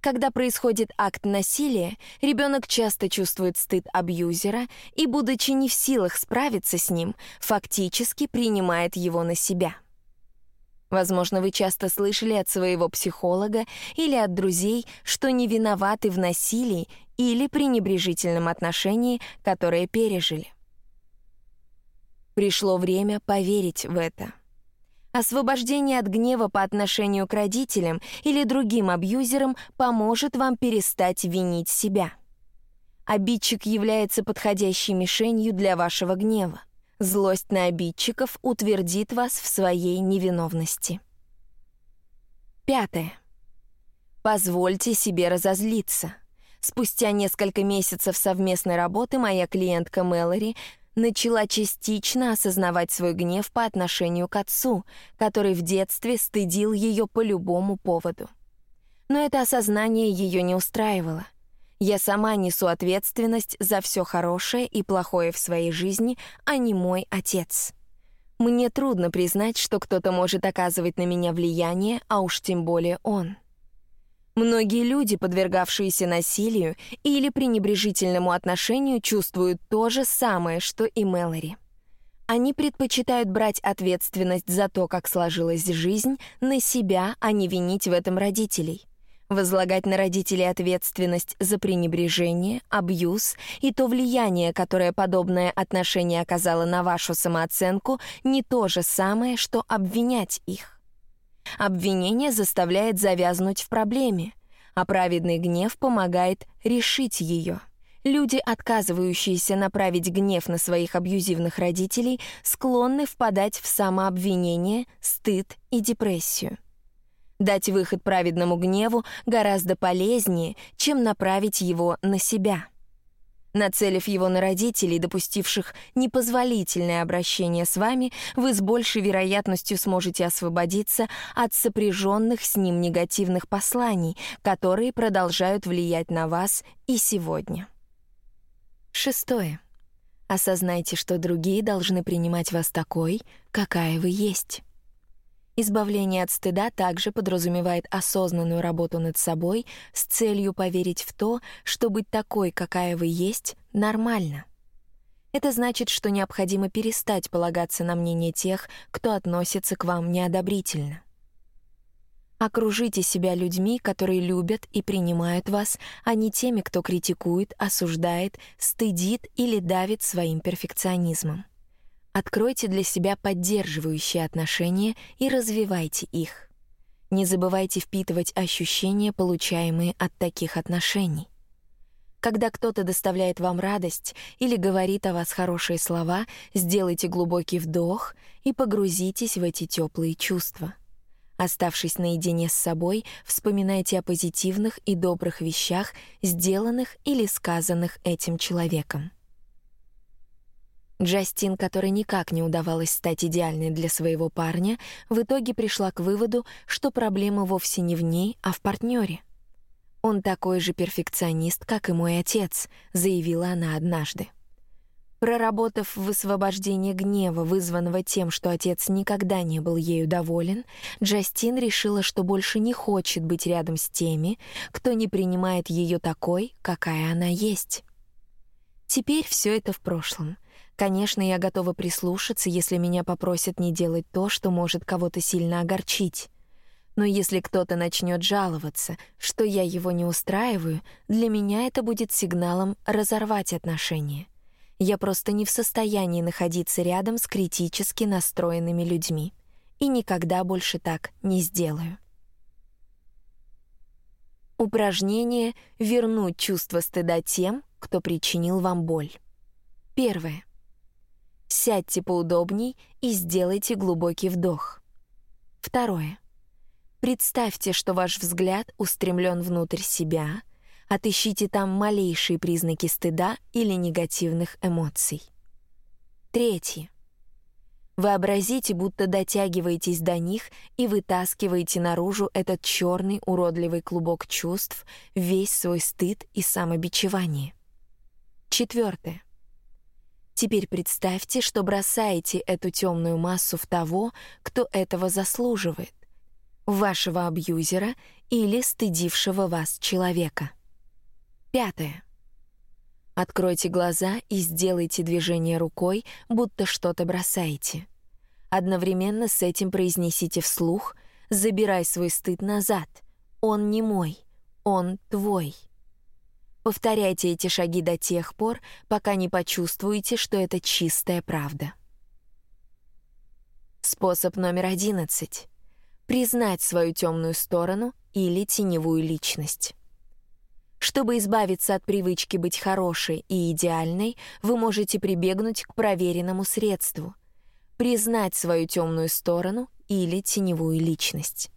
Когда происходит акт насилия, ребенок часто чувствует стыд абьюзера и, будучи не в силах справиться с ним, фактически принимает его на себя. Возможно, вы часто слышали от своего психолога или от друзей, что не виноваты в насилии или пренебрежительном отношении, которое пережили. Пришло время поверить в это. Освобождение от гнева по отношению к родителям или другим абьюзерам поможет вам перестать винить себя. Обидчик является подходящей мишенью для вашего гнева. Злость на обидчиков утвердит вас в своей невиновности. Пятое. Позвольте себе разозлиться. Спустя несколько месяцев совместной работы моя клиентка Мэлори начала частично осознавать свой гнев по отношению к отцу, который в детстве стыдил ее по любому поводу. Но это осознание ее не устраивало. Я сама несу ответственность за все хорошее и плохое в своей жизни, а не мой отец. Мне трудно признать, что кто-то может оказывать на меня влияние, а уж тем более он. Многие люди, подвергавшиеся насилию или пренебрежительному отношению, чувствуют то же самое, что и Мэлори. Они предпочитают брать ответственность за то, как сложилась жизнь, на себя, а не винить в этом родителей. Возлагать на родителей ответственность за пренебрежение, абьюз и то влияние, которое подобное отношение оказало на вашу самооценку, не то же самое, что обвинять их. Обвинение заставляет завязнуть в проблеме, а праведный гнев помогает решить ее. Люди, отказывающиеся направить гнев на своих абьюзивных родителей, склонны впадать в самообвинение, стыд и депрессию. Дать выход праведному гневу гораздо полезнее, чем направить его на себя. Нацелив его на родителей, допустивших непозволительное обращение с вами, вы с большей вероятностью сможете освободиться от сопряженных с ним негативных посланий, которые продолжают влиять на вас и сегодня. Шестое. Осознайте, что другие должны принимать вас такой, какая вы есть. Избавление от стыда также подразумевает осознанную работу над собой с целью поверить в то, что быть такой, какая вы есть, нормально. Это значит, что необходимо перестать полагаться на мнение тех, кто относится к вам неодобрительно. Окружите себя людьми, которые любят и принимают вас, а не теми, кто критикует, осуждает, стыдит или давит своим перфекционизмом. Откройте для себя поддерживающие отношения и развивайте их. Не забывайте впитывать ощущения, получаемые от таких отношений. Когда кто-то доставляет вам радость или говорит о вас хорошие слова, сделайте глубокий вдох и погрузитесь в эти теплые чувства. Оставшись наедине с собой, вспоминайте о позитивных и добрых вещах, сделанных или сказанных этим человеком. Джастин, которой никак не удавалось стать идеальной для своего парня, в итоге пришла к выводу, что проблема вовсе не в ней, а в партнере. «Он такой же перфекционист, как и мой отец», — заявила она однажды. Проработав высвобождение гнева, вызванного тем, что отец никогда не был ею доволен, Джастин решила, что больше не хочет быть рядом с теми, кто не принимает ее такой, какая она есть. Теперь все это в прошлом. Конечно, я готова прислушаться, если меня попросят не делать то, что может кого-то сильно огорчить. Но если кто-то начнет жаловаться, что я его не устраиваю, для меня это будет сигналом разорвать отношения. Я просто не в состоянии находиться рядом с критически настроенными людьми. И никогда больше так не сделаю. Упражнение «Вернуть чувство стыда тем, кто причинил вам боль». Первое. Сядьте поудобней и сделайте глубокий вдох. Второе. Представьте, что ваш взгляд устремлен внутрь себя, отыщите там малейшие признаки стыда или негативных эмоций. Третье. Вообразите, будто дотягиваетесь до них и вытаскиваете наружу этот черный уродливый клубок чувств, весь свой стыд и самобичевание. Четвертое. Теперь представьте, что бросаете эту темную массу в того, кто этого заслуживает, вашего абьюзера или стыдившего вас человека. Пятое. Откройте глаза и сделайте движение рукой, будто что-то бросаете. Одновременно с этим произнесите вслух «Забирай свой стыд назад. Он не мой. Он твой». Повторяйте эти шаги до тех пор, пока не почувствуете, что это чистая правда. Способ номер одиннадцать. Признать свою темную сторону или теневую личность. Чтобы избавиться от привычки быть хорошей и идеальной, вы можете прибегнуть к проверенному средству — признать свою темную сторону или теневую личность.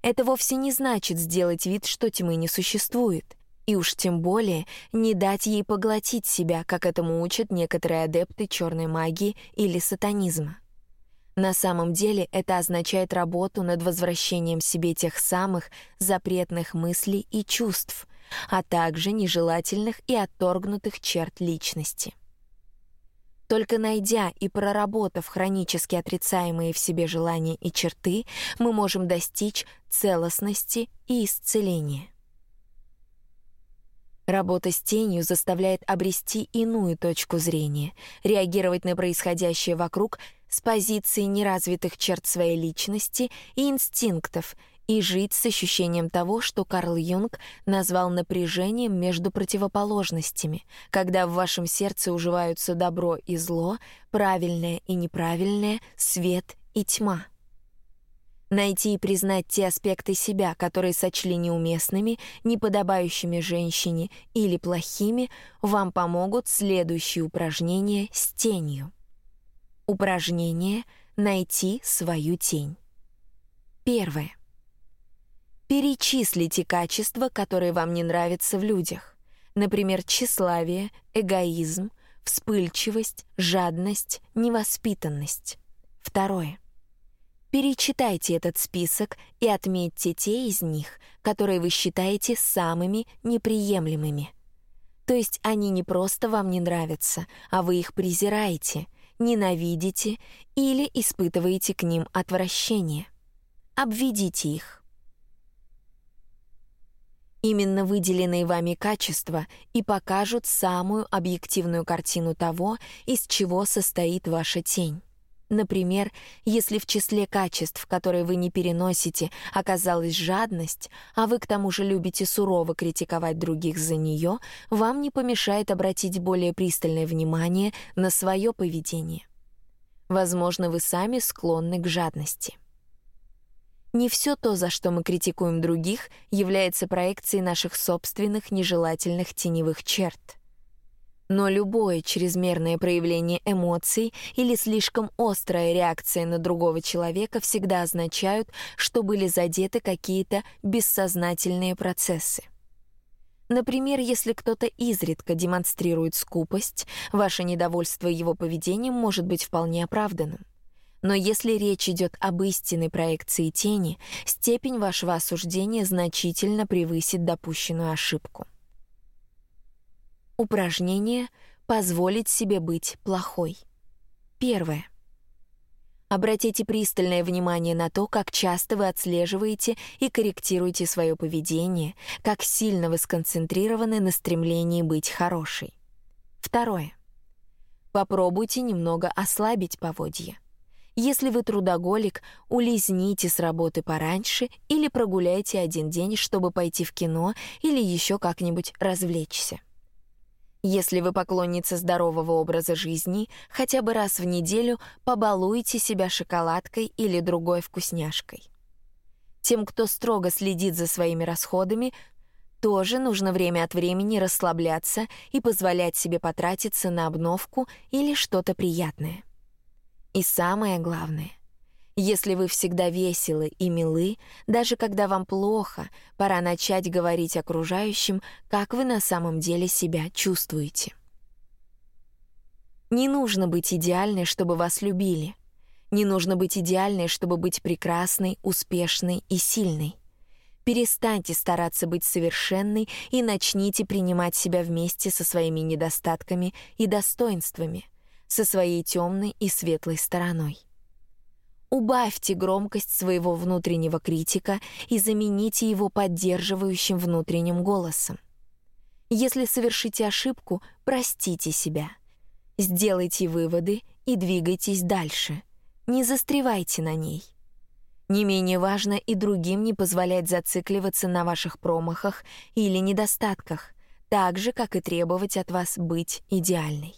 Это вовсе не значит сделать вид, что тьмы не существует — и уж тем более не дать ей поглотить себя, как этому учат некоторые адепты черной магии или сатанизма. На самом деле это означает работу над возвращением себе тех самых запретных мыслей и чувств, а также нежелательных и отторгнутых черт личности. Только найдя и проработав хронически отрицаемые в себе желания и черты, мы можем достичь целостности и исцеления. Работа с тенью заставляет обрести иную точку зрения, реагировать на происходящее вокруг с позиции неразвитых черт своей личности и инстинктов и жить с ощущением того, что Карл Юнг назвал напряжением между противоположностями, когда в вашем сердце уживаются добро и зло, правильное и неправильное, свет и тьма. Найти и признать те аспекты себя, которые сочли неуместными, неподобающими женщине или плохими, вам помогут следующие упражнения с тенью. Упражнение «Найти свою тень». Первое. Перечислите качества, которые вам не нравятся в людях. Например, тщеславие, эгоизм, вспыльчивость, жадность, невоспитанность. Второе. Перечитайте этот список и отметьте те из них, которые вы считаете самыми неприемлемыми. То есть они не просто вам не нравятся, а вы их презираете, ненавидите или испытываете к ним отвращение. Обведите их. Именно выделенные вами качества и покажут самую объективную картину того, из чего состоит ваша тень. Например, если в числе качеств, которые вы не переносите, оказалась жадность, а вы к тому же любите сурово критиковать других за нее, вам не помешает обратить более пристальное внимание на свое поведение. Возможно, вы сами склонны к жадности. Не все то, за что мы критикуем других, является проекцией наших собственных нежелательных теневых черт — но любое чрезмерное проявление эмоций или слишком острая реакция на другого человека всегда означают, что были задеты какие-то бессознательные процессы. Например, если кто-то изредка демонстрирует скупость, ваше недовольство его поведением может быть вполне оправданным. Но если речь идет об истинной проекции тени, степень вашего осуждения значительно превысит допущенную ошибку. Упражнение «Позволить себе быть плохой». Первое. Обратите пристальное внимание на то, как часто вы отслеживаете и корректируете свое поведение, как сильно вы сконцентрированы на стремлении быть хорошей. Второе. Попробуйте немного ослабить поводья. Если вы трудоголик, улизните с работы пораньше или прогуляйте один день, чтобы пойти в кино или еще как-нибудь развлечься. Если вы поклонница здорового образа жизни, хотя бы раз в неделю побалуйте себя шоколадкой или другой вкусняшкой. Тем, кто строго следит за своими расходами, тоже нужно время от времени расслабляться и позволять себе потратиться на обновку или что-то приятное. И самое главное — если вы всегда веселы и милы, даже когда вам плохо, пора начать говорить окружающим, как вы на самом деле себя чувствуете. Не нужно быть идеальной, чтобы вас любили. Не нужно быть идеальной, чтобы быть прекрасной, успешной и сильной. Перестаньте стараться быть совершенной и начните принимать себя вместе со своими недостатками и достоинствами, со своей темной и светлой стороной. Убавьте громкость своего внутреннего критика и замените его поддерживающим внутренним голосом. Если совершите ошибку, простите себя. Сделайте выводы и двигайтесь дальше. Не застревайте на ней. Не менее важно и другим не позволять зацикливаться на ваших промахах или недостатках, так же, как и требовать от вас быть идеальной.